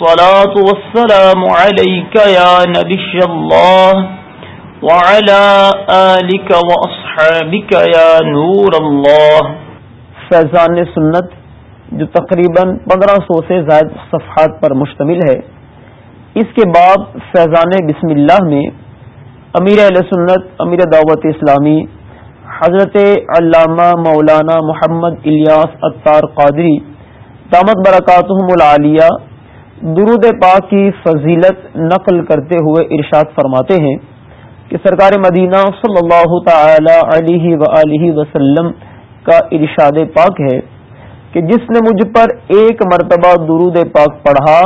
الصلاة والسلام عليك يا نبي الله وعلى آلك وأصحابك يا نور الله. فیضان سنت، جو تقریباً پندرہ سو سے زائد صفحات پر مشتمل ہے، اس کے بعد فیضان بسم اللہ میں امیر علیہ سنت، امیر دعوت اسلامی، حضرت علامہ مولانا محمد الیاس اطار قادری، دامت برکاتہم العالیہ درود پاک کی فضیلت نقل کرتے ہوئے ارشاد فرماتے ہیں کہ سرکار مدینہ صلی اللہ تعالی علیہ و وسلم کا ارشاد پاک ہے کہ جس نے مجھ پر ایک مرتبہ درود پاک پڑھا،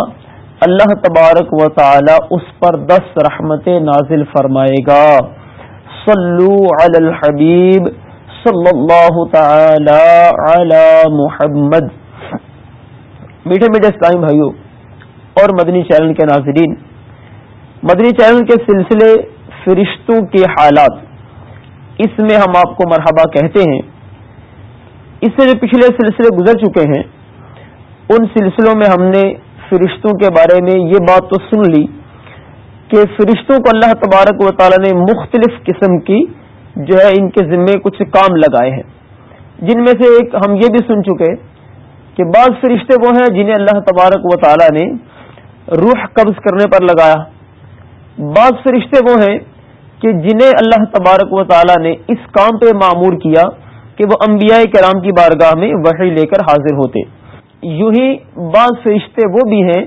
اللہ تبارک و تعالی اس پر دس رحمت نازل فرمائے گا۔ صلو علی الحبیب صلی اللہ تعالی علی محمد۔ میٹھے میٹھے اسلامی بھائیوں اور مدنی چینل کے ناظرین۔ مدنی چینل کے سلسلے فرشتوں کے حالات۔ اس میں ہم آپ کو مرحبا کہتے ہیں۔ اس سے جو پچھلے سلسلے گزر چکے ہیں، ان سلسلوں میں ہم نے فرشتوں کے بارے میں یہ بات تو سن لی کہ فرشتوں کو اللہ تبارک و تعالی نے مختلف قسم کی جو ہے ان کے ذمے کچھ کام لگائے ہیں۔ جن میں سے ایک ہم یہ بھی سن چکے کہ بعض فرشتے وہ ہیں جنہیں اللہ تبارک و تعالی نے روح قبض کرنے پر لگایا۔ بعض فرشتے وہ ہیں کہ جنہیں اللہ تبارک و تعالی نے اس کام پہ معمور کیا کہ وہ انبیاء کرام کی بارگاہ میں وحی لے کر حاضر ہوتے۔ یوں ہی بعض فرشتے وہ بھی ہیں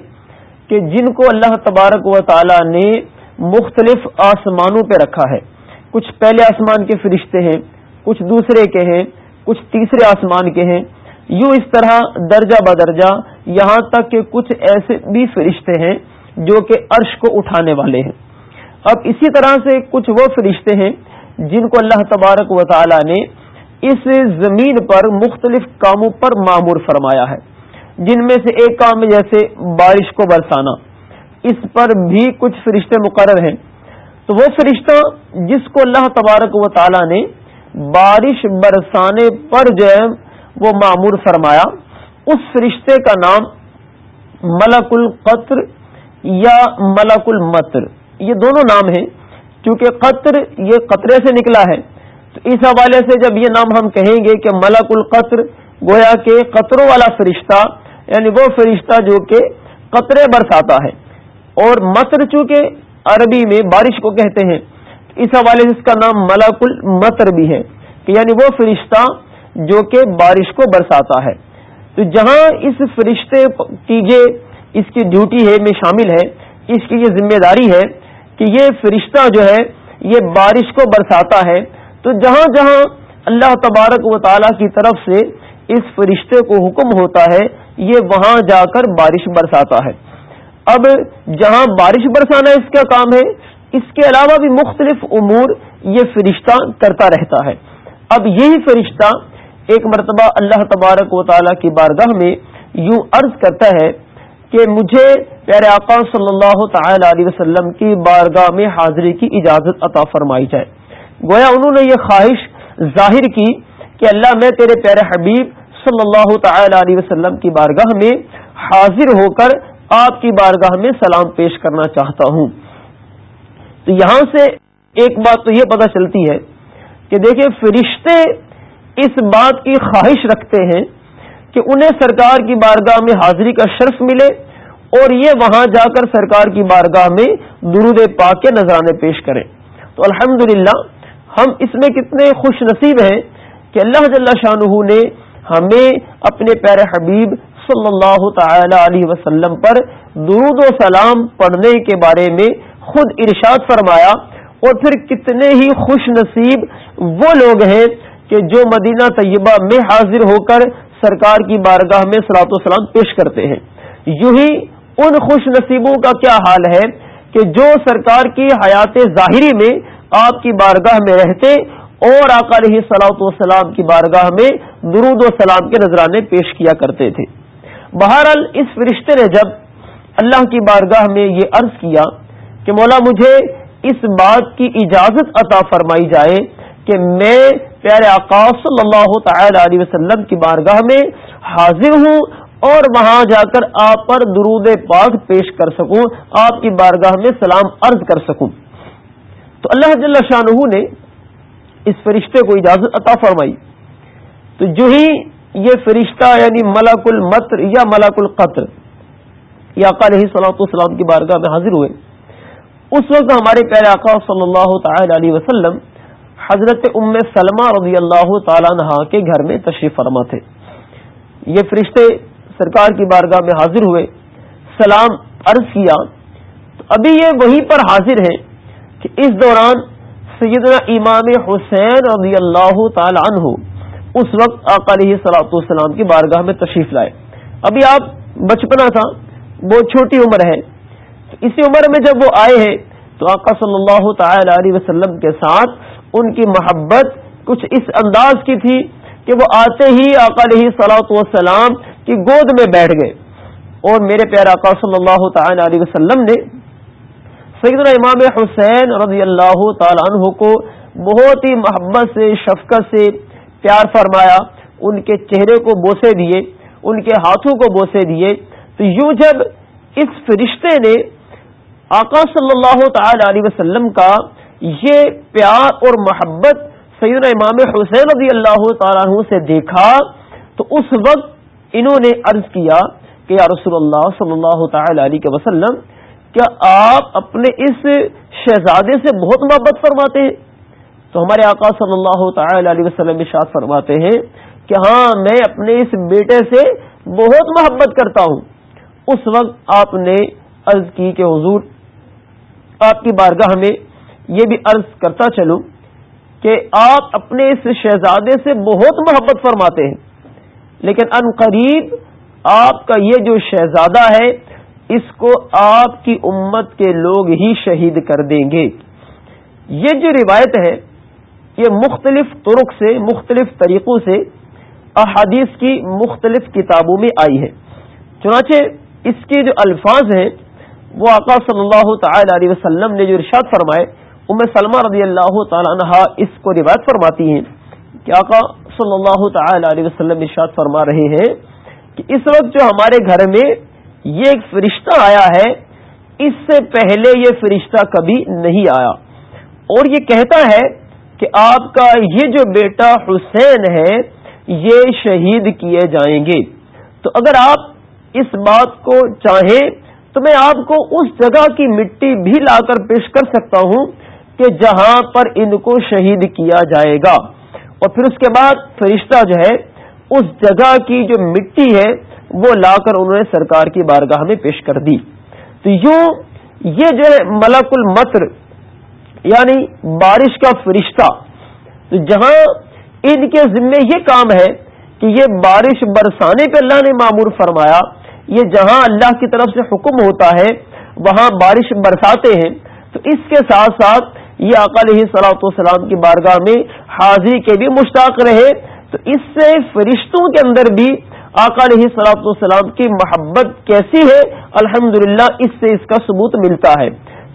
کہ جن کو اللہ تبارک و تعالی نے مختلف آسمانوں پہ رکھا ہے۔ کچھ پہلے آسمان کے فرشتے ہیں، کچھ دوسرے کے ہیں، کچھ تیسرے آسمان کے ہیں۔ یوں اس طرح درجہ بدرجہ یہاں تک کہ کچھ ایسے بھی فرشتے ہیں جو کہ عرش کو اٹھانے والے ہیں۔ اب اسی طرح سے کچھ وہ فرشتے ہیں جن کو اللہ تبارک و تعالی نے اس زمین پر مختلف کاموں پر معمور فرمایا ہے۔ جن میں سے ایک کام جیسے بارش کو برسانا۔ اس پر بھی کچھ فرشتے مقرر ہیں۔ تو وہ فرشتہ جس کو اللہ تبارک و تعالی نے بارش برسانے پر جو ہے وہ معمور فرمایا، اس فرشتے کا نام ملک القطر یا ملک المطر یہ دونوں نام ہیں، کیونکہ قطر یہ قطرے سے نکلا ہے۔ تو اس حوالے سے جب یہ نام ہم کہیں گے کہ ملک القطر گویا کہ قطروں والا فرشتہ یعنی وہ فرشتہ جو کہ قطرے برساتا ہے۔ اور مطر چونکہ عربی میں بارش کو کہتے ہیں اس حوالے سے اس کا نام ملک المطر بھی ہے۔ کہ یعنی وہ فرشتہ جو کہ بارش کو برساتا ہے۔ تو جہاں اس فرشتے کی یہ اس کی ڈیوٹی ہے میں شامل ہے، اس کی یہ ذمہ داری ہے کہ یہ فرشتہ جو ہے، یہ بارش کو برساتا ہے۔ تو جہاں جہاں اللہ تبارک و تعالی کی طرف سے اس فرشتے کو حکم ہوتا ہے، یہ وہاں جا کر بارش برساتا ہے۔ اب جہاں بارش برسانا اس کا کام ہے، اس کے علاوہ بھی مختلف امور یہ فرشتہ کرتا رہتا ہے۔ اب یہی فرشتہ ایک مرتبہ اللہ تبارک و تعالی کی بارگاہ میں یوں عرض کرتا ہے کہ مجھے پیارے آقا صلی اللہ تعالی علیہ وسلم کی بارگاہ میں حاضری کی اجازت عطا فرمائی جائے۔ گویا انہوں نے یہ خواہش ظاہر کی کہ اللہ میں تیرے پیارے حبیب صلی اللہ تعالی علیہ وسلم کی بارگاہ میں حاضر ہو کر آپ کی بارگاہ میں سلام پیش کرنا چاہتا ہوں۔ تو یہاں سے ایک بات تو یہ پتہ چلتی ہے کہ دیکھیں فرشتے اس بات کی خواہش رکھتے ہیں کہ انہیں سرکار کی بارگاہ میں حاضری کا شرف ملے اور یہ وہاں جا کر سرکار کی بارگاہ میں درود پاک کے نذرانے پیش کریں۔ تو الحمد ہم اس میں کتنے خوش نصیب ہیں کہ اللہ جل شاہ نے ہمیں اپنے پیارے حبیب صلی اللہ تعالی علیہ وسلم پر درود و سلام پڑھنے کے بارے میں خود ارشاد فرمایا اور پھر کتنے ہی خوش نصیب وہ لوگ ہیں کہ جو مدینہ طیبہ میں حاضر ہو کر سرکار کی بارگاہ میں سلاط و سلام پیش کرتے ہیں۔ یوں ہی ان خوش نصیبوں کا کیا حال ہے کہ جو سرکار کی حیات ظاہری میں آپ کی بارگاہ میں رہتے اور آقا علیہ سلاۃ والسلام کی بارگاہ میں درود و سلام کے نذرانے پیش کیا کرتے تھے۔ بہرحال اس فرشتے نے جب اللہ کی بارگاہ میں یہ عرض کیا کہ مولا مجھے اس بات کی اجازت عطا فرمائی جائے کہ میں پیارے آقا صلی اللہ تعالی علیہ وسلم کی بارگاہ میں حاضر ہوں اور وہاں جا کر آپ پر درود پاک پیش کر سکوں، آپ کی بارگاہ میں سلام عرض کر سکوں۔ تو اللہ جل شاہ نے اس فرشتے کو اجازت عطا فرمائی۔ تو جو ہی یہ فرشتہ یعنی ملک المطر یا ملک القطر یا علیہ صلاحت السلام کی بارگاہ میں حاضر ہوئے۔ اس وقت ہمارے پیارے آقا صلی اللہ تعالی علیہ وسلم حضرت ام سلمہ رضی اللہ تعالیٰ عنہ کے گھر میں تشریف فرما تھے۔ یہ فرشتے سرکار کی بارگاہ میں حاضر ہوئے، سلام عرض کیا۔ تو ابھی یہ وہیں پر حاضر ہیں کہ اس دوران سیدنا امام حسین رضی اللہ تعالی عنہ اس وقت آقا علیہ سلاۃ السلام کی بارگاہ میں تشریف لائے۔ ابھی آپ بچپنا تھا بہت چھوٹی عمر ہے۔ اسی عمر میں جب وہ آئے ہیں، تو آقا صلی اللہ تعالی علیہ وسلم کے ساتھ ان کی محبت کچھ اس انداز کی تھی کہ وہ آتے ہی آقا علیہ سلاۃ والسلام کی گود میں بیٹھ گئے۔ اور میرے پیارے آقا صلی اللہ تعالی علیہ وسلم نے سیدنا امام حسین رضی اللہ تعالی عنہ کو بہت ہی محبت سے، شفقت سے پیار فرمایا۔ ان کے چہرے کو بوسے دیے، ان کے ہاتھوں کو بوسے دیے۔ تو یوں جب اس فرشتے نے آقا صلی اللہ تعالی علیہ وسلم کا یہ پیار اور محبت سید امام حسین رضی اللہ تعالیٰ عنہ سے دیکھا، تو اس وقت انہوں نے عرض کیا کہ یا رسول اللہ صلی اللہ تعالی علیہ وسلم، کیا آپ اپنے اس شہزادے سے بہت محبت فرماتے ہیں؟ تو ہمارے آقا صلی اللہ تعالی علیہ وسلم اشاد فرماتے ہیں کہ ہاں میں اپنے اس بیٹے سے بہت محبت کرتا ہوں۔ اس وقت آپ نے عرض کی کہ حضور، آپ کی بارگاہ میں یہ بھی عرض کرتا چلوں کہ آپ اپنے اس شہزادے سے بہت محبت فرماتے ہیں، لیکن ان قریب آپ کا یہ جو شہزادہ ہے، اس کو آپ کی امت کے لوگ ہی شہید کر دیں گے۔ یہ جو روایت ہے، یہ مختلف طرق سے، مختلف طریقوں سے احادیث کی مختلف کتابوں میں آئی ہے۔ چنانچہ اس کے جو الفاظ ہیں، وہ آقا صلی اللہ تعالی علیہ وسلم نے جو ارشاد فرمائے ام سلمہ رضی اللہ تعالی عنہ اس کو روایت فرماتی ہیں۔ کہ آقا صلی اللہ تعالی علیہ وسلم ارشاد فرما رہے ہیں کہ اس وقت جو ہمارے گھر میں یہ ایک فرشتہ آیا ہے، اس سے پہلے یہ فرشتہ کبھی نہیں آیا۔ اور یہ کہتا ہے کہ آپ کا یہ جو بیٹا حسین ہے، یہ شہید کیے جائیں گے۔ تو اگر آپ اس بات کو چاہیں، تو میں آپ کو اس جگہ کی مٹی بھی لا کر پیش کر سکتا ہوں کہ جہاں پر ان کو شہید کیا جائے گا۔ اور پھر اس کے بعد فرشتہ جو ہے، اس جگہ کی جو مٹی ہے، وہ لا کر انہوں نے سرکار کی بارگاہ میں پیش کر دی۔ تو یوں یہ جو ہے ملک المطر یعنی بارش کا فرشتہ، تو جہاں ان کے ذمے یہ کام ہے کہ یہ بارش برسانے پہ اللہ نے معمور فرمایا، یہ جہاں اللہ کی طرف سے حکم ہوتا ہے، وہاں بارش برساتے ہیں، تو اس کے ساتھ ساتھ یہ علیہ سلاۃ والسلام کی بارگاہ میں حاضری کے بھی مشتاق رہے۔ تو اس سے فرشتوں کے اندر بھی علیہ سلاۃ والسلام کی محبت کیسی ہے؟ الحمد اس سے اس کا ثبوت ملتا ہے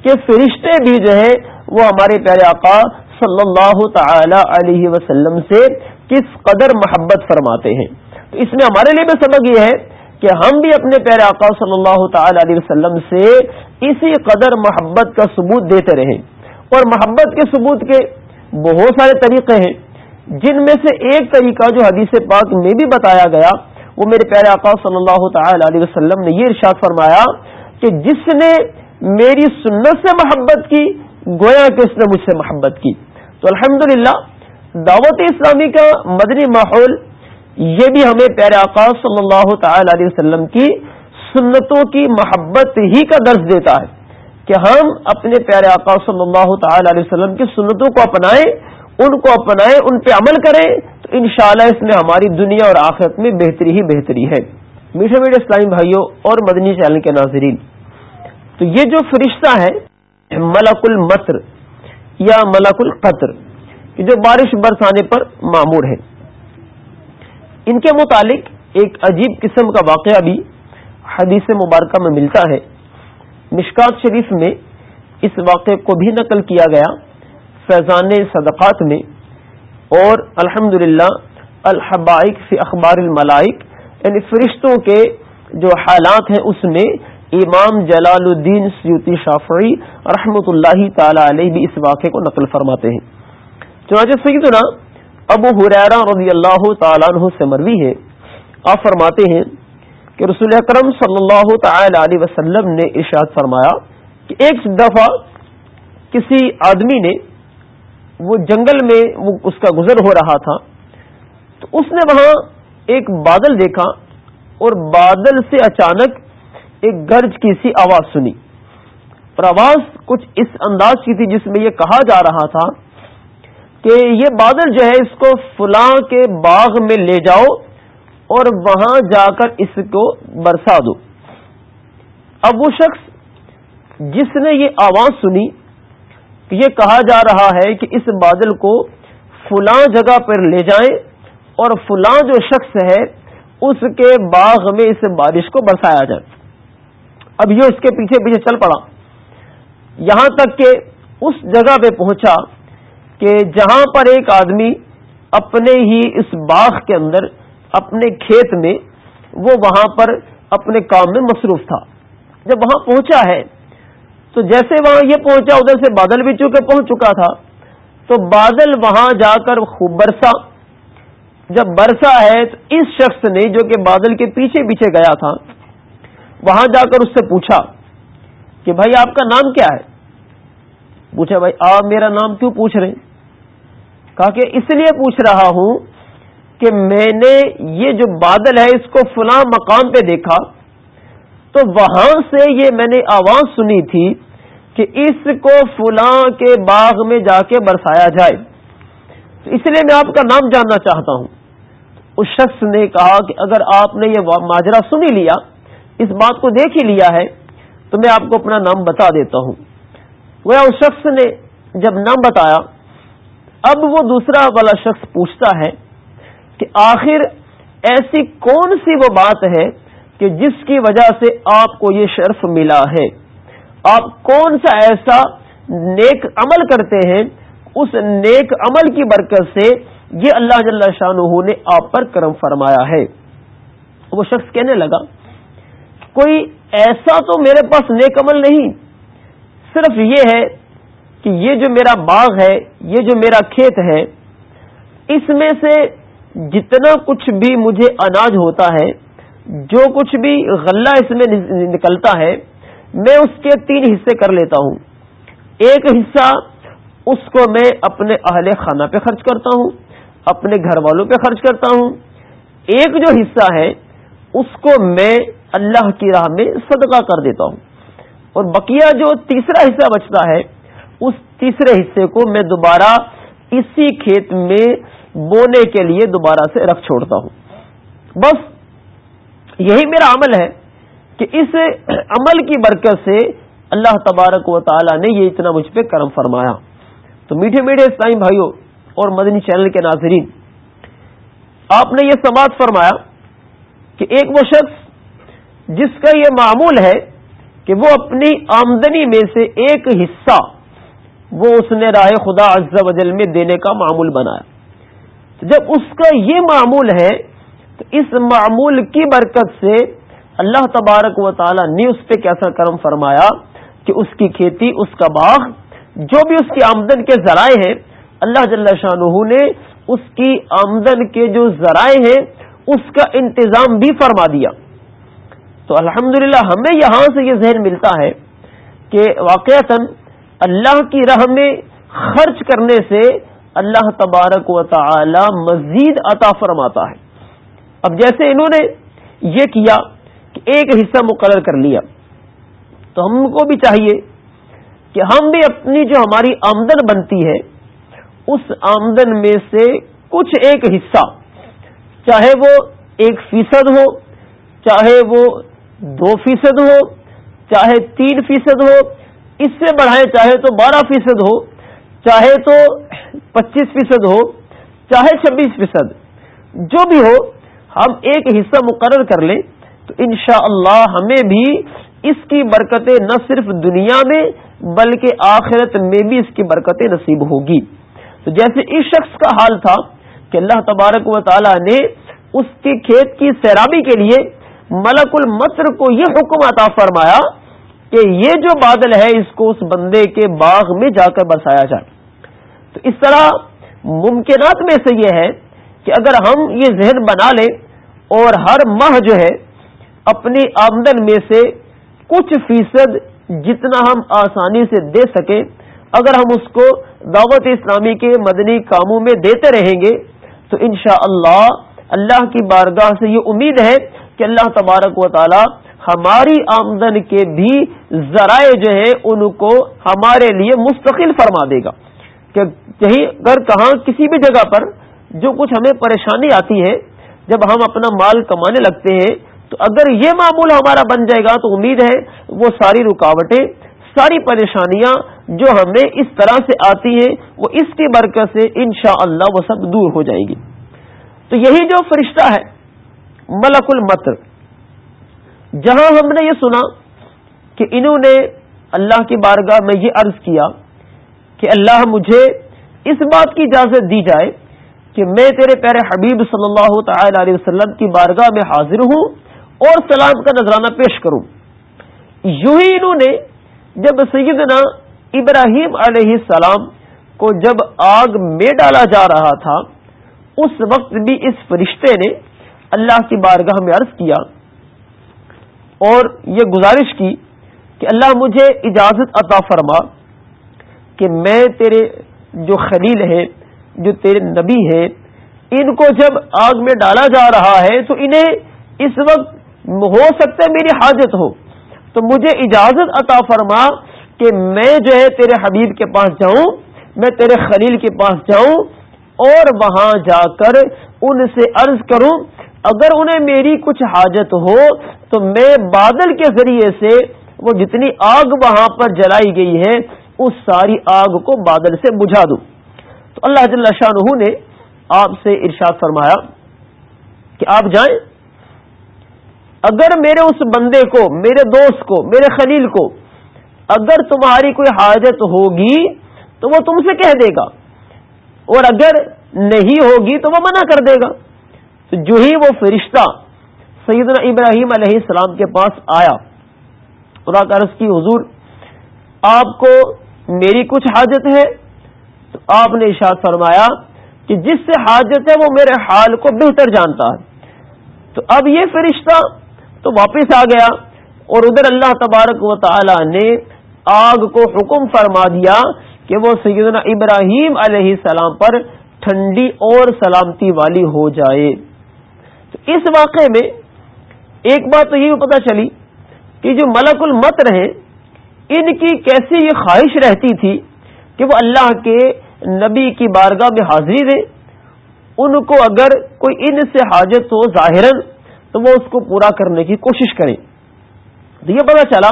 کہ فرشتے بھی جو ہے وہ ہمارے پیارے آقا صلی اللہ تعالی علیہ وسلم سے کس قدر محبت فرماتے ہیں۔ تو اس میں ہمارے لیے بھی سبق یہ ہے کہ ہم بھی اپنے پیارے آقا صلی اللہ تعالی علیہ وسلم سے اسی قدر محبت کا ثبوت دیتے رہیں اور محبت کے ثبوت کے بہت سارے طریقے ہیں۔ جن میں سے ایک طریقہ جو حدیث پاک میں بھی بتایا گیا، وہ میرے پیارے آقا صلی اللہ تعالی علیہ وسلم نے یہ ارشاد فرمایا کہ جس نے میری سنت سے محبت کی، گویا کہ اس نے مجھ سے محبت کی۔ تو الحمدللہ، دعوت اسلامی کا مدنی ماحول، یہ بھی ہمیں پیارے آقا صلی اللہ تعالی علیہ وسلم کی سنتوں کی محبت ہی کا درس دیتا ہے۔ کہ ہم اپنے پیارے آقا صلی اللہ تعالی علیہ وسلم کی سنتوں کو اپنائیں، ان کو اپنائیں، ان پہ عمل کریں، تو انشاءاللہ اس میں ہماری دنیا اور آخرت میں بہتری ہی بہتری ہے۔ میٹھے میٹھے اسلامی بھائیوں اور مدنی چینل کے ناظرین، تو یہ جو فرشتہ ہے ملک المطر یا ملک القطر جو بارش برسانے پر معمور ہے ان کے متعلق ایک عجیب قسم کا واقعہ بھی حدیث مبارکہ میں ملتا ہے۔ مشکات شریف میں اس واقعے کو بھی نقل کیا گیا فیضان صدقات میں اور الحمد للہ الحبائق فی اخبار الملائک یعنی فرشتوں کے جو حالات ہیں اس میں امام جلال الدین سیوتی شافعی رحمۃ اللہ تعالی علیہ بھی اس واقعے کو نقل فرماتے ہیں۔ چنانچہ سیدنا ابو حریرہ رضی اللہ تعالیٰ عنہ سے مروی ہے، آپ فرماتے ہیں کہ رسول اکرم صلی اللہ تعالی علیہ وسلم نے ارشاد فرمایا کہ ایک دفعہ کسی آدمی نے وہ جنگل میں وہ اس کا گزر ہو رہا تھا، تو اس نے وہاں ایک بادل دیکھا اور بادل سے اچانک ایک گرج کی سی آواز سنی۔ اور آواز کچھ اس انداز کی تھی جس میں یہ کہا جا رہا تھا کہ یہ بادل جو ہے اس کو فلاں کے باغ میں لے جاؤ اور وہاں جا کر اس کو برسا دو۔ اب وہ شخص جس نے یہ آواز سنی کہ یہ کہا جا رہا ہے کہ اس بادل کو فلاں جگہ پر لے جائیں اور فلاں جو شخص ہے، اس کے باغ میں اس بارش کو برسایا جائے۔ اب یہ اس کے پیچھے پیچھے چل پڑا۔ یہاں تک کہ اس جگہ پہ پہنچا کہ جہاں پر ایک آدمی اپنے ہی اس باغ کے اندر اپنے کھیت میں وہ وہاں پر اپنے کام میں مصروف تھا۔ جب وہاں پہنچا ہے، تو جیسے وہاں یہ پہنچا، ادھر سے بادل بھی چونکہ پہنچ چکا تھا، تو بادل وہاں جا کر خوب برسا۔ جب برسا ہے، تو اس شخص نے جو کہ بادل کے پیچھے پیچھے گیا تھا، وہاں جا کر اس سے پوچھا کہ بھائی، آپ کا نام کیا ہے؟ پوچھا، بھائی، آپ میرا نام کیوں پوچھ رہے کہا کہ اس لیے پوچھ رہا ہوں کہ میں نے یہ جو بادل ہے اس کو فلاں مقام پہ دیکھا، تو وہاں سے یہ میں نے آواز سنی تھی کہ اس کو فلاں کے باغ میں جا کے برسایا جائے۔ تو اس لیے میں آپ کا نام جاننا چاہتا ہوں۔ اس شخص نے کہا کہ اگر آپ نے یہ ماجرا سنی لیا، اس بات کو دیکھ ہی لیا ہے، تو میں آپ کو اپنا نام بتا دیتا ہوں۔ وہ اس شخص نے جب نام بتایا، اب وہ دوسرا والا شخص پوچھتا ہے کہ آخر ایسی کون سی وہ بات ہے کہ جس کی وجہ سے آپ کو یہ شرف ملا ہے؟ آپ کون سا ایسا نیک عمل کرتے ہیں؟ اس نیک عمل کی برکت سے یہ اللہ جل شاہ نے آپ پر کرم فرمایا ہے۔ وہ شخص کہنے لگا، کوئی ایسا تو میرے پاس نیک عمل نہیں۔ صرف یہ ہے کہ یہ جو میرا باغ ہے، یہ جو میرا کھیت ہے، اس میں سے جتنا کچھ بھی مجھے اناج ہوتا ہے، جو کچھ بھی غلہ اس میں نکلتا ہے، میں اس کے تین حصے کر لیتا ہوں۔ ایک حصہ اس کو میں اپنے اہل خانہ پہ خرچ کرتا ہوں، اپنے گھر والوں پہ خرچ کرتا ہوں۔ ایک جو حصہ ہے، اس کو میں اللہ کی راہ میں صدقہ کر دیتا ہوں۔ اور بقیہ جو تیسرا حصہ بچتا ہے، اس تیسرے حصے کو میں دوبارہ اسی کھیت میں بونے کے لیے دوبارہ سے رکھ چھوڑتا ہوں۔ بس یہی میرا عمل ہے کہ اس عمل کی برکت سے اللہ تبارک و تعالی نے یہ اتنا مجھ پہ کرم فرمایا۔ تو میٹھے میٹھے اسلامی بھائیوں اور مدنی چینل کے ناظرین، آپ نے یہ سماعت فرمایا کہ ایک وہ شخص جس کا یہ معمول ہے کہ وہ اپنی آمدنی میں سے ایک حصہ وہ اس نے راہ خدا عز و جل میں دینے کا معمول بنایا۔ جب اس کا یہ معمول ہے، تو اس معمول کی برکت سے اللہ تبارک و تعالی نے اس پہ کیسا کرم فرمایا کہ اس کی کھیتی، اس کا باغ، جو بھی اس کی آمدن کے ذرائع ہیں، اللہ جل شاہ نے اس کی آمدن کے جو ذرائع ہیں، اس کا انتظام بھی فرما دیا۔ تو الحمد ہمیں یہاں سے یہ ذہن ملتا ہے کہ واقعات اللہ کی راہ میں خرچ کرنے سے اللہ تبارک و تعالی مزید عطا فرماتا ہے۔ اب جیسے انہوں نے یہ کیا کہ ایک حصہ مقرر کر لیا، تو ہم کو بھی چاہیے کہ ہم بھی اپنی جو ہماری آمدن بنتی ہے، اس آمدن میں سے کچھ ایک حصہ، چاہے وہ ایک فیصد ہو، چاہے وہ دو فیصد ہو، چاہے تین فیصد ہو، اس سے بڑھائیں چاہے تو بارہ فیصد ہو چاہے تو پچیس فیصد ہو، چاہے چھبیس فیصد، جو بھی ہو، ہم ایک حصہ مقرر کر لیں تو انشاءاللہ اللہ ہمیں بھی اس کی برکتیں نہ صرف دنیا میں، بلکہ آخرت میں بھی اس کی برکتیں نصیب ہوگی۔ تو جیسے اس شخص کا حال تھا کہ اللہ تبارک و تعالی نے اس کے کھیت کی سیرابی کے لیے ملک المطر کو یہ حکم عطا فرمایا کہ یہ جو بادل ہے، اس کو اس بندے کے باغ میں جا کر برسایا جائے۔ تو اس طرح ممکنات میں سے یہ ہے کہ اگر ہم یہ ذہن بنا لیں اور ہر ماہ جو ہے اپنی آمدن میں سے کچھ فیصد جتنا ہم آسانی سے دے سکیں، اگر ہم اس کو دعوت اسلامی کے مدنی کاموں میں دیتے رہیں گے، تو انشاءاللہ اللہ اللہ کی بارگاہ سے یہ امید ہے کہ اللہ تبارک و تعالی ہماری آمدن کے بھی ذرائع جو ہے ان کو ہمارے لیے مستقل فرما دے گا۔ کہ کہیں اگر کہاں کسی بھی جگہ پر جو کچھ ہمیں پریشانی آتی ہے، جب ہم اپنا مال کمانے لگتے ہیں، تو اگر یہ معمول ہمارا بن جائے گا تو امید ہے وہ ساری رکاوٹیں، ساری پریشانیاں جو ہمیں اس طرح سے آتی ہیں، وہ اس کی برکت سے انشاءاللہ اللہ وہ سب دور ہو جائے گی۔ تو یہی جو فرشتہ ہے، ملک المطر، جہاں ہم نے یہ سنا کہ انہوں نے اللہ کی بارگاہ میں یہ عرض کیا کہ اللہ مجھے اس بات کی اجازت دی جائے کہ میں تیرے پیارے حبیب صلی اللہ تعالی علیہ وسلم کی بارگاہ میں حاضر ہوں اور سلام کا نذرانہ پیش کروں۔ یوں ہی انہوں نے جب سیدنا ابراہیم علیہ السلام کو جب آگ میں ڈالا جا رہا تھا، اس وقت بھی اس فرشتے نے اللہ کی بارگاہ میں عرض کیا اور یہ گزارش کی کہ اللہ مجھے اجازت عطا فرما۔ کہ میں تیرے جو خلیل ہے جو تیرے نبی ہے ان کو جب آگ میں ڈالا جا رہا ہے تو انہیں اس وقت ہو سکتا ہے میری حاجت ہو۔ تو مجھے اجازت عطا فرما کہ میں جو ہے تیرے حبیب کے پاس جاؤں، میں تیرے خلیل کے پاس جاؤں اور وہاں جا کر ان سے عرض کروں، اگر انہیں میری کچھ حاجت ہو تو میں بادل کے ذریعے سے وہ جتنی آگ وہاں پر جلائی گئی ہے اس ساری آگ کو بادل سے بجھا دوں۔ تو اللہ جل شاہ نے آپ سے ارشاد فرمایا کہ آپ جائیں۔ اگر میرے اس بندے کو، میرے دوست کو، میرے خلیل کو اگر تمہاری کوئی حاجت ہوگی تو وہ تم سے کہہ دے گا۔ اور اگر نہیں ہوگی تو وہ منع کر دے گا۔ تو جو ہی وہ فرشتہ سیدنا ابراہیم علیہ السلام کے پاس آیا، خدا عرض کی حضور، آپ کو میری کچھ حاجت ہے؟ تو آپ نے اشاد فرمایا کہ جس سے حاجت ہے وہ میرے حال کو بہتر جانتا ہے۔ تو اب یہ فرشتہ تو واپس آ گیا اور ادھر اللہ تبارک و تعالی نے آگ کو حکم فرما دیا کہ وہ سیدنا ابراہیم علیہ السلام پر ٹھنڈی اور سلامتی والی ہو جائے۔ تو اس واقعے میں ایک بات تو یہ پتہ چلی کہ جو ملک المت رہے ان کی کیسی یہ خواہش رہتی تھی کہ وہ اللہ کے نبی کی بارگاہ میں حاضری دے؟ ان کو اگر کوئی ان سے حاجت ہو ظاہراً، تو وہ اس کو پورا کرنے کی کوشش کریں۔ تو یہ پتا چلا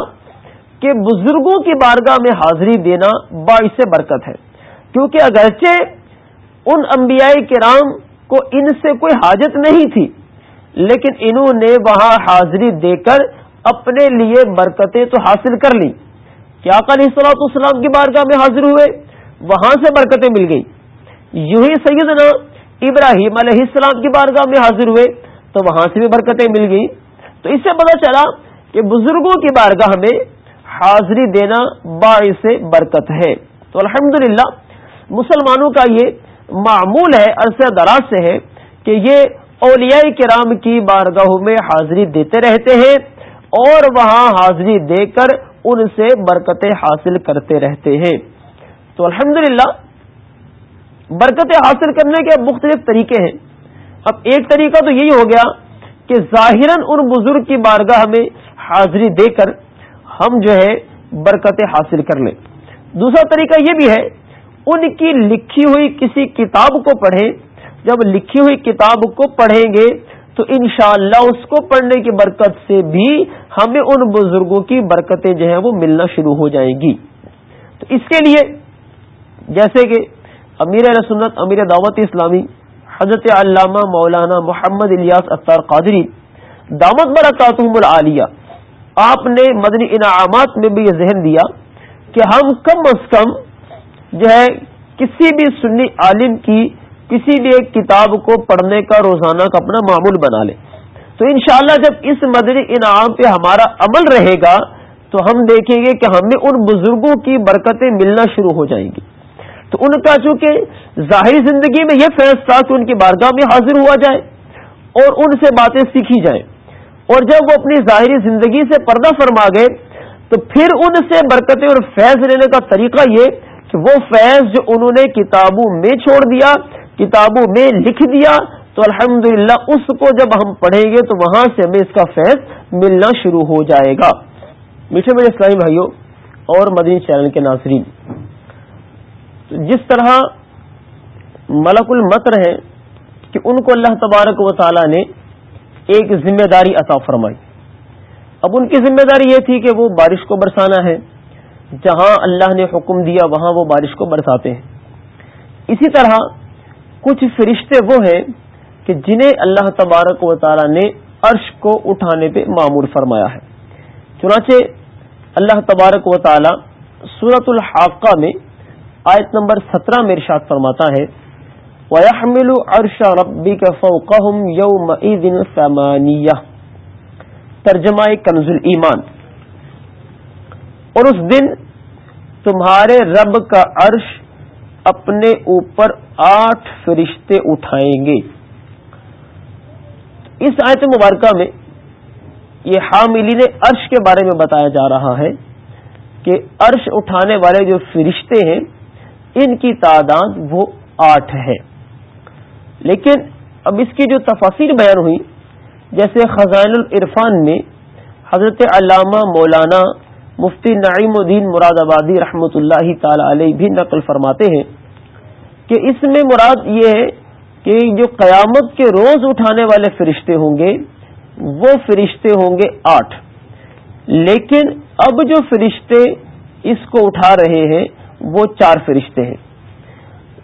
کہ بزرگوں کی بارگاہ میں حاضری دینا باعث برکت ہے۔ کیونکہ اگرچہ ان انبیاء کرام کو ان سے کوئی حاجت نہیں تھی، لیکن انہوں نے وہاں حاضری دے کر اپنے لیے برکتیں تو حاصل کر لی کیا کل صلاحت اسلام کی بارگاہ میں حاضر ہوئے، وہاں سے برکتیں مل گئی یوں ہی سیدنا ابراہیم علیہ السلام کی بارگاہ میں حاضر ہوئے، تو وہاں سے بھی برکتیں مل گئی تو اس سے پتا چلا کہ بزرگوں کی بارگاہ میں حاضری دینا باعث برکت ہے۔ تو الحمد مسلمانوں کا یہ معمول ہے، عرصہ دراز سے ہے کہ یہ اولیاء کرام کی بارگاہوں میں حاضری دیتے رہتے ہیں اور وہاں حاضری دے کر ان سے برکتیں حاصل کرتے رہتے ہیں۔ تو الحمد برکتیں حاصل کرنے کے مختلف طریقے ہیں۔ اب ایک طریقہ تو یہی ہو گیا کہ ظاہراً ان بزرگ کی بارگاہ میں حاضری دے کر ہم جو ہے برکتیں حاصل کر لیں۔ دوسرا طریقہ یہ بھی ہے، ان کی لکھی ہوئی کسی کتاب کو پڑھیں۔ جب لکھی ہوئی کتاب کو پڑھیں گے تو انشاءاللہ اللہ اس کو پڑھنے کی برکت سے بھی ہمیں ان بزرگوں کی برکتیں جو ہیں وہ ملنا شروع ہو جائیں گی۔ تو اس کے لیے جیسے کہ امیر سنت، امیر دعوت اسلامی، حضرت علامہ مولانا محمد الیاس اختار قادری دعوت برکاتہم العالیہ، آپ نے مدنی انعامات میں بھی یہ ذہن دیا کہ ہم کم از کم جو ہے کسی بھی سنی عالم کی کسی بھی ایک کتاب کو پڑھنے کا روزانہ کا اپنا معمول بنا لیں تو انشاءاللہ جب اس مدنی انعام پہ ہمارا عمل رہے گا، تو ہم دیکھیں گے کہ ہمیں ان بزرگوں کی برکتیں ملنا شروع ہو جائیں گی۔ تو ان کا چونکہ ظاہری زندگی میں یہ فیصلہ تھا کہ ان کی بارگاہ میں حاضر ہوا جائے اور ان سے باتیں سیکھی جائیں، اور جب وہ اپنی ظاہری زندگی سے پردہ فرما گئے، تو پھر ان سے برکتیں اور فیض لینے کا طریقہ یہ کہ وہ فیض جو انہوں نے کتابوں میں چھوڑ دیا کتابوں میں لکھ دیا تو الحمد اس کو جب ہم پڑھیں گے تو وہاں سے ہمیں اس کا فیض ملنا شروع ہو جائے گا۔ میٹھے میٹھے اسلامی بھائیوں اور مدنی چینل کے ناظرین، جس طرح ملک المطر ہیں کہ ان کو اللہ تبارک و تعالی نے ایک ذمہ داری عطا فرمائی۔ اب ان کی ذمہ داری یہ تھی کہ وہ بارش کو برسانا ہے۔ جہاں اللہ نے حکم دیا، وہاں وہ بارش کو برساتے ہیں۔ اسی طرح کچھ فرشتے وہ ہیں کہ جنہیں اللہ تبارک و تعالی نے عرش کو اٹھانے پہ معمور فرمایا ہے۔ چنانچہ اللہ تبارک و تعالی سورت الحاقہ میں آیت نمبر سترہ میں ارشاد فرماتا ہے، وَيَحْمِلُ عَرْشَ رَبِّكَ فَوْقَهُمْ يَوْمَئِذٍ ثَمَانِيَّةً۔ ترجمہ کنز ایمان۔ اور اس دن تمہارے رب کا عرش اپنے اوپر آٹھ فرشتے اٹھائیں گے۔ اس آیت مبارکہ میں یہ حاملین عرش کے بارے میں بتایا جا رہا ہے کہ عرش اٹھانے والے جو فرشتے ہیں، ان کی تعداد وہ آٹھ ہے۔ لیکن اب اس کی جو تفاصیر بیان ہوئی، جیسے خزائن العرفان میں حضرت علامہ مولانا مفتی نعیم الدین مراد آبادی رحمۃ اللہ تعالی علیہ بھی نقل فرماتے ہیں کہ اس میں مراد یہ ہے کہ جو قیامت کے روز اٹھانے والے فرشتے ہوں گے، وہ فرشتے ہوں گے آٹھ۔ لیکن اب جو فرشتے اس کو اٹھا رہے ہیں، وہ چار فرشتے ہیں۔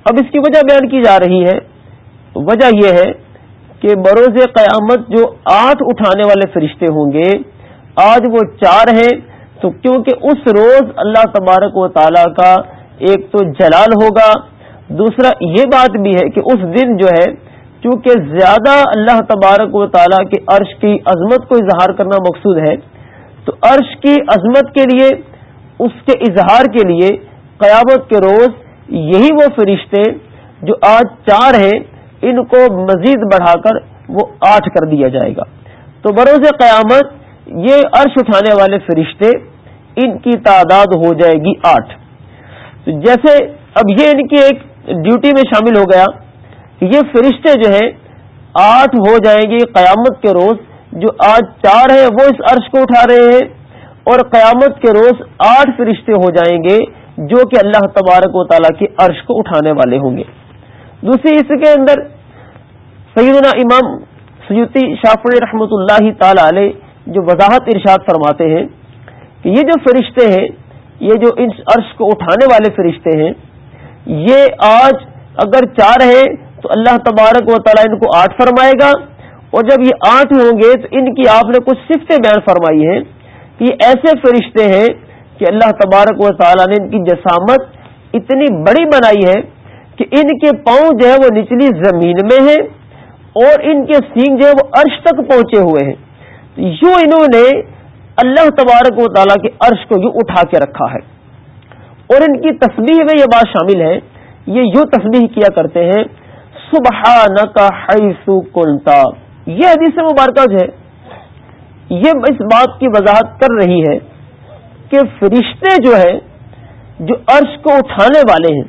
اب اس کی وجہ بیان کی جا رہی ہے۔ وجہ یہ ہے کہ بروز قیامت جو آٹھ اٹھانے والے فرشتے ہوں گے، آج وہ چار ہیں۔ تو کیونکہ اس روز اللہ تبارک و تعالی کا ایک تو جلال ہوگا، دوسرا یہ بات بھی ہے کہ اس دن جو ہے، کیونکہ زیادہ اللہ تبارک و تعالیٰ کے عرش کی عظمت کو اظہار کرنا مقصود ہے، تو عرش کی عظمت کے لیے، اس کے اظہار کے لیے قیامت کے روز یہی وہ فرشتے جو آج چار ہیں، ان کو مزید بڑھا کر وہ آٹھ کر دیا جائے گا۔ تو بروز قیامت یہ عرش اٹھانے والے فرشتے ان کی تعداد ہو جائے گی آٹھ۔ تو جیسے اب یہ ان کی ایک ڈیوٹی میں شامل ہو گیا کہ یہ فرشتے جو ہیں، آٹھ ہو جائیں گے قیامت کے روز۔ جو آج چار ہیں، وہ اس عرش کو اٹھا رہے ہیں۔ اور قیامت کے روز آٹھ فرشتے ہو جائیں گے، جو کہ اللہ تبارک و تعالیٰ کی عرش کو اٹھانے والے ہوں گے۔ دوسری، اس کے اندر سیدنا امام سیدی شافر رحمۃ اللہ تعالی علیہ جو وضاحت ارشاد فرماتے ہیں کہ یہ جو فرشتے ہیں، یہ جو ان عرش کو اٹھانے والے فرشتے ہیں، یہ آج اگر چار ہیں تو اللہ تبارک و تعالیٰ ان کو آٹھ فرمائے گا۔ اور جب یہ آٹھ ہوں گے تو ان کی آپ نے کچھ صفتیں بیان فرمائی ہیں کہ یہ ایسے فرشتے ہیں کہ اللہ تبارک و تعالیٰ نے ان کی جسامت اتنی بڑی بنائی ہے کہ ان کے پاؤں جو ہے وہ نچلی زمین میں ہیں اور ان کے سینگ جو ہے وہ عرش تک پہنچے ہوئے ہیں۔ یوں انہوں نے اللہ تبارک و تعالیٰ کے عرش کو یوں اٹھا کے رکھا ہے۔ اور ان کی تصویر میں یہ بات شامل ہے، یہ یوں تصویر کیا کرتے ہیں صبح کا کنتا یہ حدیث مبارکہ جو ہے، یہ اس بات کی وضاحت کر رہی ہے کہ فرشتے جو ہے جو عرش کو اٹھانے والے ہیں،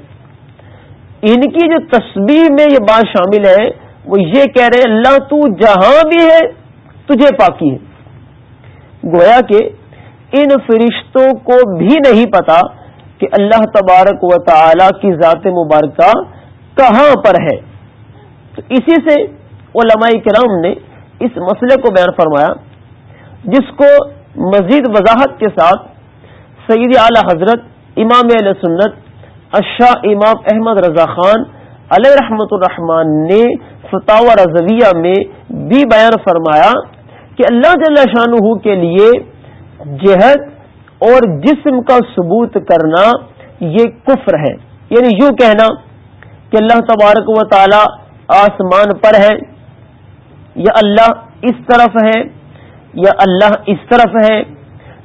ان کی جو تصویر میں یہ بات شامل ہے، وہ یہ کہہ رہے اللہ تو جہاں بھی ہے تجھے پاکی ہے۔ گویا کہ ان فرشتوں کو بھی نہیں پتا کہ اللہ تبارک و تعالی کی ذات مبارکہ کہاں پر ہے۔ تو اسی سے علماء کرام نے اس مسئلے کو بیان فرمایا، جس کو مزید وضاحت کے ساتھ سعید اعلی حضرت امام علیہ سنت اشاہ امام احمد رضا خان علیہ رحمت الرحمان نے فتح رضویہ میں بھی بیان فرمایا کہ اللہ جل شاہ کے لیے جہد اور جسم کا ثبوت کرنا یہ کفر ہے۔ یعنی یوں کہنا کہ اللہ تبارک و تعالی آسمان پر ہے، یا اللہ اس طرف ہے، یا اللہ اس طرف ہے،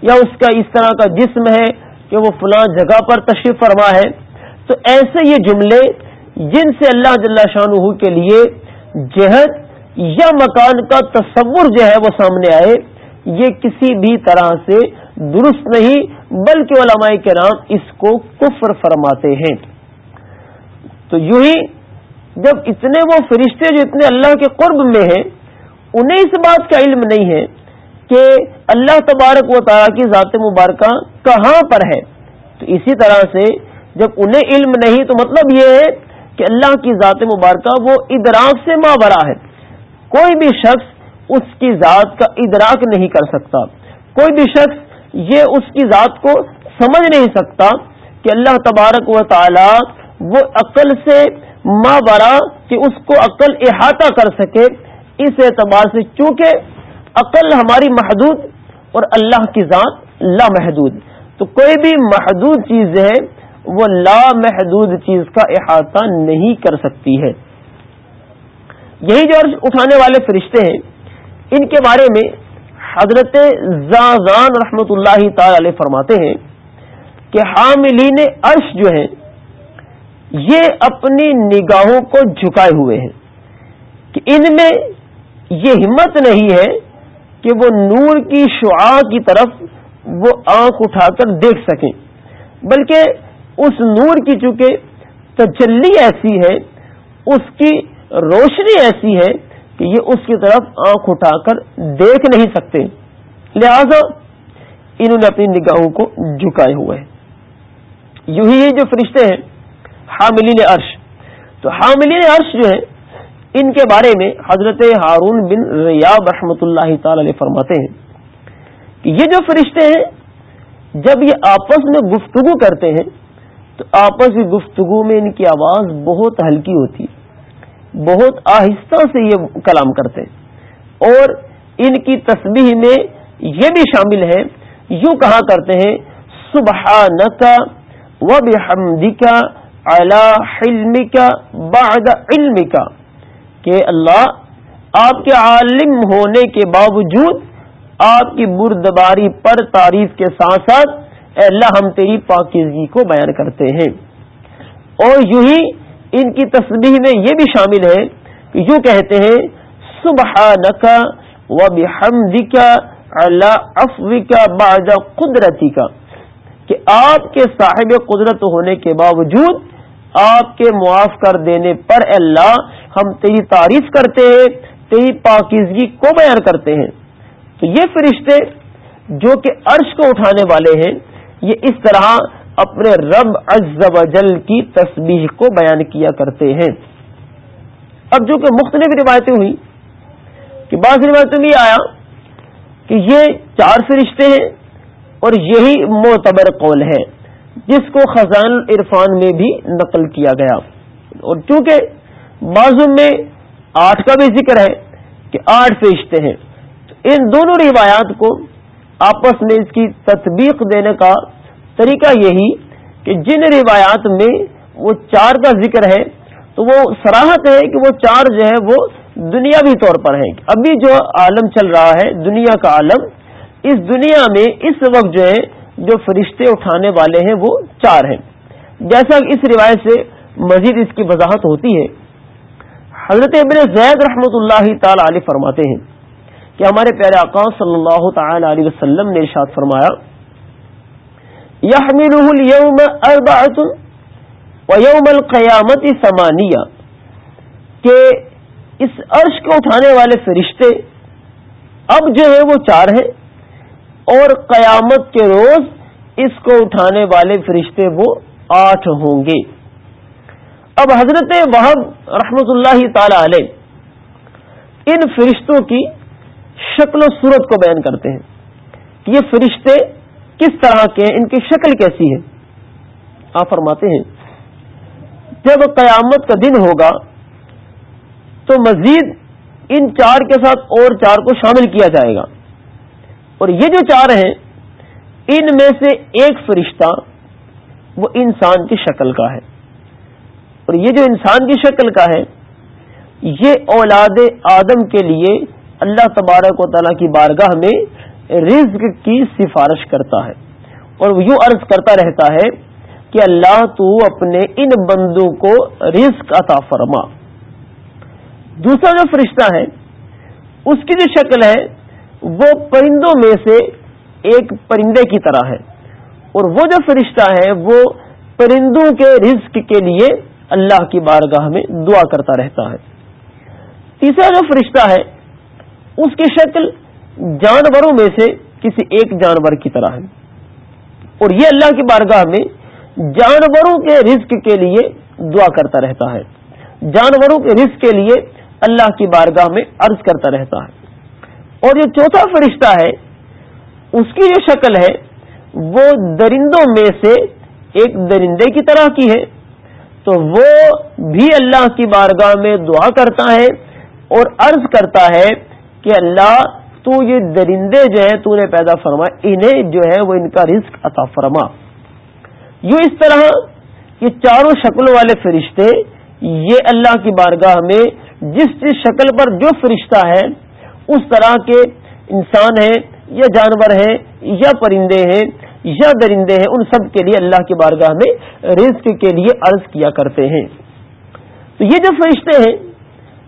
یا اس کا اس طرح کا جسم ہے کہ وہ فلاں جگہ پر تشریف فرما ہے۔ تو ایسے یہ جملے جن سے اللہ جل شاہ کے لیے جہد یا مکان کا تصور جو ہے وہ سامنے آئے، یہ کسی بھی طرح سے درست نہیں، بلکہ علماء کے نام اس کو کفر فرماتے ہیں۔ تو یوں ہی جب اتنے وہ فرشتے جو اتنے اللہ کے قرب میں ہیں، انہیں اس بات کا علم نہیں ہے کہ اللہ تبارک و تعالیٰ کی ذات مبارکہ کہاں پر ہے۔ تو اسی طرح سے جب انہیں علم نہیں، تو مطلب یہ ہے کہ اللہ کی ذات مبارکہ وہ ادراک سے ماں ہے۔ کوئی بھی شخص اس کی ذات کا ادراک نہیں کر سکتا۔ کوئی بھی شخص یہ اس کی ذات کو سمجھ نہیں سکتا کہ اللہ تبارک و تعالی وہ عقل سے ماں بڑا کہ اس کو عقل احاطہ کر سکے۔ اس اعتبار سے چونکہ عقل ہماری محدود اور اللہ کی ذات لامحدود۔ تو کوئی بھی محدود چیز ہے وہ لامحدود چیز کا احاطہ نہیں کر سکتی ہے۔ یہی جو عرض اٹھانے والے فرشتے ہیں، ان کے بارے میں حضرت زازان رحمت اللہ تعالی علیہ فرماتے ہیں کہ حاملین عرش جو ہیں، یہ اپنی نگاہوں کو جھکائے ہوئے ہیں۔ کہ ان میں یہ ہمت نہیں ہے کہ وہ نور کی شعا کی طرف وہ آنکھ اٹھا کر دیکھ سکیں۔ بلکہ اس نور کی چونکہ تجلی ایسی ہے، اس کی روشنی ایسی ہے کہ یہ اس کی طرف آنکھ اٹھا کر دیکھ نہیں سکتے۔ لہذا انہوں نے اپنی نگاہوں کو جھکائے ہوئے۔ ہیں یوں ہی جو فرشتے ہیں، حاملین عرش۔ تو حاملین عرش جو ہے ان کے بارے میں حضرت ہارون بن ریاب رحمۃ اللہ تعالی علیہ فرماتے ہیں کہ یہ جو فرشتے ہیں، جب یہ آپس میں گفتگو کرتے ہیں، تو آپس کی گفتگو میں ان کی آواز بہت ہلکی ہوتی۔ ہے بہت آہستہ سے یہ کلام کرتے اور ان کی تسبیح میں یہ بھی شامل ہے، یوں کہا کرتے ہیں صبح نقا و بحمدی کا علم بعد علم کا کہ اللہ آپ کے عالم ہونے کے باوجود آپ کی بردباری پر تعریف کے ساتھ ساتھ، اے اللہ ہم تیری پاکیزگی کو بیان کرتے ہیں۔ اور یوں ہی ان کی تصویر میں یہ بھی شامل ہے کہ یوں کہتے ہیں صبح و بحمدی کا اللہ افوی کا باجا قدرتی کا کہ آپ کے صاحب قدرت ہونے کے باوجود آپ کے معاف کر دینے پر اللہ ہم تیری تعریف کرتے ہیں، تیری پاکیزگی کو بیان کرتے ہیں۔ تو یہ فرشتے جو کہ عرش کو اٹھانے والے ہیں، یہ اس طرح اپنے رب عز و جل کی تسبیح کو بیان کیا کرتے ہیں۔ اب جو کہ مختلف روایتیں ہوئی کہ بعض روایتوں میں یہ آیا کہ یہ چار فرشتے ہیں اور یہی معتبر قول ہے، جس کو خزان عرفان میں بھی نقل کیا گیا۔ اور چونکہ بازو میں آٹھ کا بھی ذکر ہے کہ آٹھ فرشتے ہیں ان دونوں روایات کو آپس میں اس کی تطبیق دینے کا طریقہ یہی کہ جن روایات میں وہ چار کا ذکر ہے، تو وہ سراہت ہے کہ وہ چار جو ہے وہ دنیاوی طور پر ہیں۔ ابھی جو عالم چل رہا ہے، دنیا کا عالم، اس دنیا میں اس وقت جو ہے جو فرشتے اٹھانے والے ہیں، وہ چار ہیں۔ جیسا اس روایت سے مزید اس کی وضاحت ہوتی ہے۔ حضرت ابن زید رحمۃ اللہ تعالی علیہ فرماتے ہیں کہ ہمارے پیارے آقا صلی اللہ تعالی علیہ وسلم نے ارشاد فرمایا اليوم ويوم القیامت ثمانیہ کہ اس عرش کو اٹھانے والے فرشتے اب جو ہے وہ چار ہیں اور قیامت کے روز اس کو اٹھانے والے فرشتے وہ آٹھ ہوں گے۔ اب حضرت وحب رحمت اللہ تعالی علیہ ان فرشتوں کی شکل و صورت کو بیان کرتے ہیں کہ یہ فرشتے کس طرح کے، ان کی شکل کیسی ہے؟ آپ فرماتے ہیں، جب قیامت کا دن ہوگا تو مزید ان چار کے ساتھ اور چار کو شامل کیا جائے گا۔ اور یہ جو چار ہیں، ان میں سے ایک فرشتہ وہ انسان کی شکل کا ہے۔ اور یہ جو انسان کی شکل کا ہے، یہ اولاد آدم کے لیے اللہ تبارک و تعالیٰ کی بارگاہ میں رزق کی سفارش کرتا ہے اور یوں عرض کرتا رہتا ہے کہ اللہ تو اپنے ان بندوں کو رزق عطا فرما۔ دوسرا جو فرشتہ ہے، اس کی جو شکل ہے، وہ پرندوں میں سے ایک پرندے کی طرح ہے۔ اور وہ جو فرشتہ ہے، وہ پرندوں کے رزق کے لیے اللہ کی بارگاہ میں دعا کرتا رہتا ہے۔ تیسرا جو فرشتہ ہے، اس کی شکل جانوروں میں سے کسی ایک جانور کی طرح ہے۔ اور یہ اللہ کی بارگاہ میں جانوروں کے رزق کے لیے دعا کرتا رہتا ہے۔ جانوروں کے رزق کے لیے اللہ کی بارگاہ میں عرض کرتا رہتا ہے۔ اور یہ چوتھا فرشتہ ہے، اس کی جو شکل ہے، وہ درندوں میں سے ایک درندے کی طرح کی ہے۔ تو وہ بھی اللہ کی بارگاہ میں دعا کرتا ہے اور عرض کرتا ہے کہ اللہ تو یہ درندے جو ہیں تو نے پیدا فرما، انہیں جو ہے وہ ان کا رزق عطا فرما۔ یوں اس طرح یہ چاروں شکلوں والے فرشتے، یہ اللہ کی بارگاہ میں جس جس شکل پر جو فرشتہ ہے اس طرح کے انسان ہیں، یا جانور ہیں، یا پرندے ہیں، یا درندے ہیں، ان سب کے لیے اللہ کی بارگاہ میں رزق کے لیے عرض کیا کرتے ہیں۔ تو یہ جو فرشتے ہیں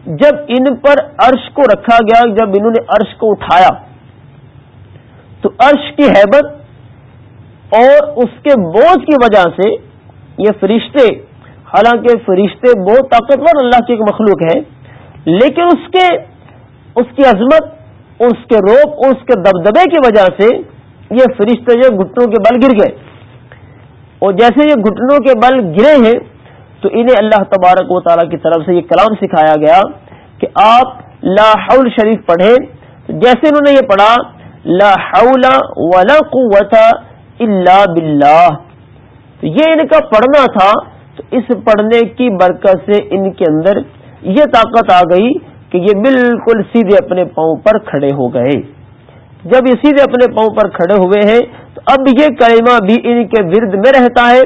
جب ان پر عرش کو رکھا گیا، جب انہوں نے عرش کو اٹھایا، تو عرش کی حیبت اور اس کے بوجھ کی وجہ سے یہ فرشتے، حالانکہ فرشتے بہت طاقتور اللہ کی ایک مخلوق ہے لیکن اس کے، اس کی عظمت، اس کے روپ اور اس کے دبدبے کی وجہ سے یہ فرشتے جو گھٹنوں کے بل گر گئے۔ اور جیسے یہ گھٹنوں کے بل گرے ہیں تو انہیں اللہ تبارک و تعالیٰ کی طرف سے یہ کلام سکھایا گیا کہ آپ لا حول شریف پڑھیں۔ جیسے انہوں نے یہ پڑھا، لا حول ولا قوت الا باللہ۔ تو یہ ان کا پڑھنا تھا، تو اس پڑھنے کی برکت سے ان کے اندر یہ طاقت آ گئی کہ یہ بالکل سیدھے اپنے پاؤں پر کھڑے ہو گئے۔ جب یہ سیدھے اپنے پاؤں پر کھڑے ہوئے ہیں، تو اب یہ کلمہ بھی ان کے ورد میں رہتا ہے۔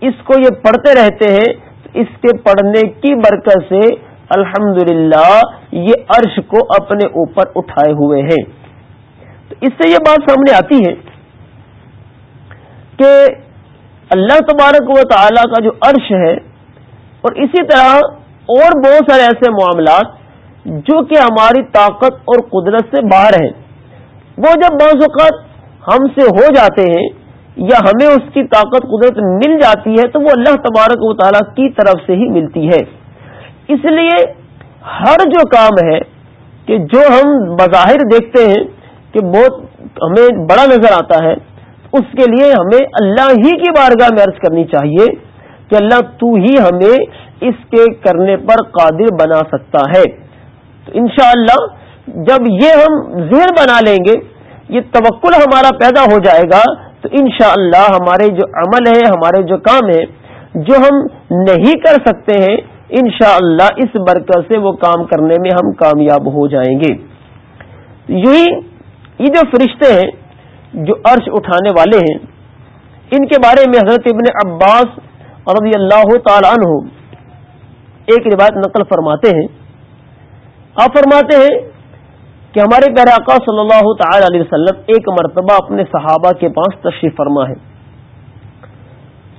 اس کو یہ پڑھتے رہتے ہیں اس کے پڑھنے کی برکت سے الحمد یہ عرش کو اپنے اوپر اٹھائے ہوئے ہیں۔ تو اس سے یہ بات سامنے آتی ہے کہ اللہ تبارک و تعالی کا جو عرش ہے اور اسی طرح اور بہت سارے ایسے معاملات جو کہ ہماری طاقت اور قدرت سے باہر ہے وہ جب بعض اوقات ہم سے ہو جاتے ہیں یا ہمیں اس کی طاقت قدرت مل جاتی ہے تو وہ اللہ تبارک و تعالیٰ کی طرف سے ہی ملتی ہے۔ اس لیے ہر جو کام ہے کہ جو ہم بظاہر دیکھتے ہیں کہ بہت ہمیں بڑا نظر آتا ہے، اس کے لیے ہمیں اللہ ہی کی بارگاہ میں عرض کرنی چاہیے کہ اللہ تو ہی ہمیں اس کے کرنے پر قادر بنا سکتا ہے۔ تو انشاءاللہ جب یہ ہم ذہن بنا لیں گے، یہ توکل ہمارا پیدا ہو جائے گا تو انشاءاللہ ہمارے جو عمل ہے، ہمارے جو کام ہے، جو ہم نہیں کر سکتے ہیں، انشاءاللہ اس برکت سے وہ کام کرنے میں ہم کامیاب ہو جائیں گے۔ یہی، یہ جو فرشتے ہیں، جو عرش اٹھانے والے ہیں، ان کے بارے میں حضرت ابن عباس رضی اللہ تعالی عنہ ایک روایت نقل فرماتے ہیں۔ آپ فرماتے ہیں کہ ہمارے پیارے آقا صلی اللہ تعالی علیہ وسلم ایک مرتبہ اپنے صحابہ کے پاس تشریف فرما ہے۔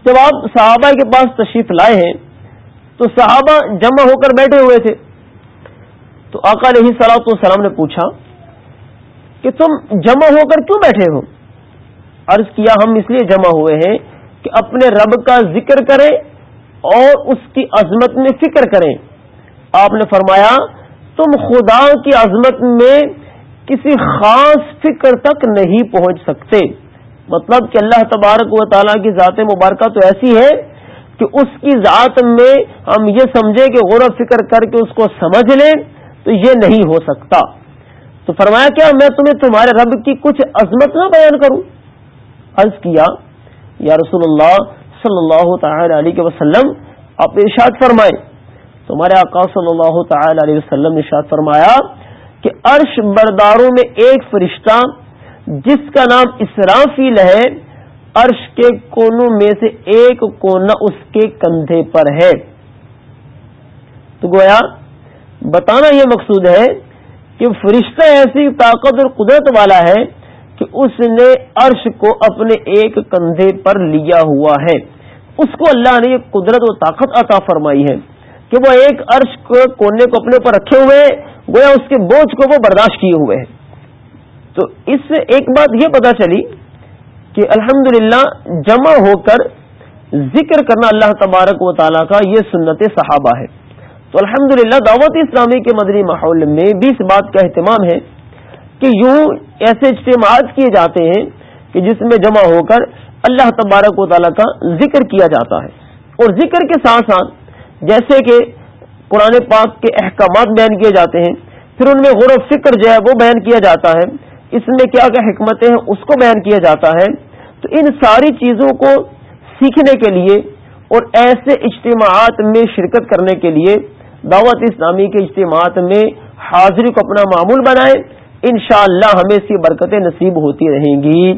جب آپ صحابہ کے پاس تشریف لائے ہیں، تو صحابہ جمع ہو کر بیٹھے ہوئے تھے۔ تو آقا علیہ سلاۃ السلام نے پوچھا کہ تم جمع ہو کر کیوں بیٹھے ہو؟ عرض کیا، ہم اس لیے جمع ہوئے ہیں کہ اپنے رب کا ذکر کریں اور اس کی عظمت میں فکر کریں۔ آپ نے فرمایا تم خدا کی عظمت میں کسی خاص فکر تک نہیں پہنچ سکتے۔ مطلب کہ اللہ تبارک و تعالیٰ کی ذات مبارکہ تو ایسی ہے کہ اس کی ذات میں ہم یہ سمجھیں کہ غور و فکر کر کے اس کو سمجھ لیں تو یہ نہیں ہو سکتا۔ تو فرمایا کیا میں تمہیں تمہارے رب کی کچھ عظمت نہ بیان کروں؟ عرض کیا، یا رسول اللہ صلی اللہ تعالی علیہ وسلم، آپ ارشاد فرمائے تمہارے آقا صلی اللہ تعالی علیہ وسلم نے ارشاد فرمایا کہ عرش برداروں میں ایک فرشتہ جس کا نام اسرافیل ہے، عرش کے کونوں میں سے ایک کونا اس کے کندھے پر ہے۔ تو گویا، بتانا یہ مقصود ہے کہ فرشتہ ایسی طاقت اور قدرت والا ہے کہ اس نے عرش کو اپنے ایک کندھے پر لیا ہوا ہے۔ اس کو اللہ نے یہ قدرت و طاقت عطا فرمائی ہے۔ کہ وہ ایک عرش کو کونے کو اپنے پر رکھے ہوئے گویا اس کے بوجھ کو وہ برداشت کیے ہوئے ہیں۔ تو اس سے ایک بات یہ پتا چلی کہ الحمد جمع ہو کر ذکر کرنا اللہ تبارک و تعالیٰ کا یہ سنت صحابہ ہے۔ تو الحمد دعوت اسلامی کے مدنی ماحول میں بھی اس بات کا اہتمام ہے کہ یوں ایسے اجتماعات کیے جاتے ہیں کہ جس میں جمع ہو کر اللہ تبارک و تعالیٰ کا ذکر کیا جاتا ہے۔ اور ذکر کے ساتھ ساتھ جیسے کہ قرآن پاک کے احکامات بیان کیے جاتے ہیں، پھر ان میں غور و فکر جو ہے وہ بیان کیا جاتا ہے۔ اس میں کیا کیا حکمتیں ہیں، اس کو بیان کیا جاتا ہے۔ تو ان ساری چیزوں کو سیکھنے کے لیے اور ایسے اجتماعات میں شرکت کرنے کے لیے دعوت اسلامی کے اجتماعات میں حاضری کو اپنا معمول بنائے انشاءاللہ اللہ ہمیں اس کی برکتیں نصیب ہوتی رہیں گی۔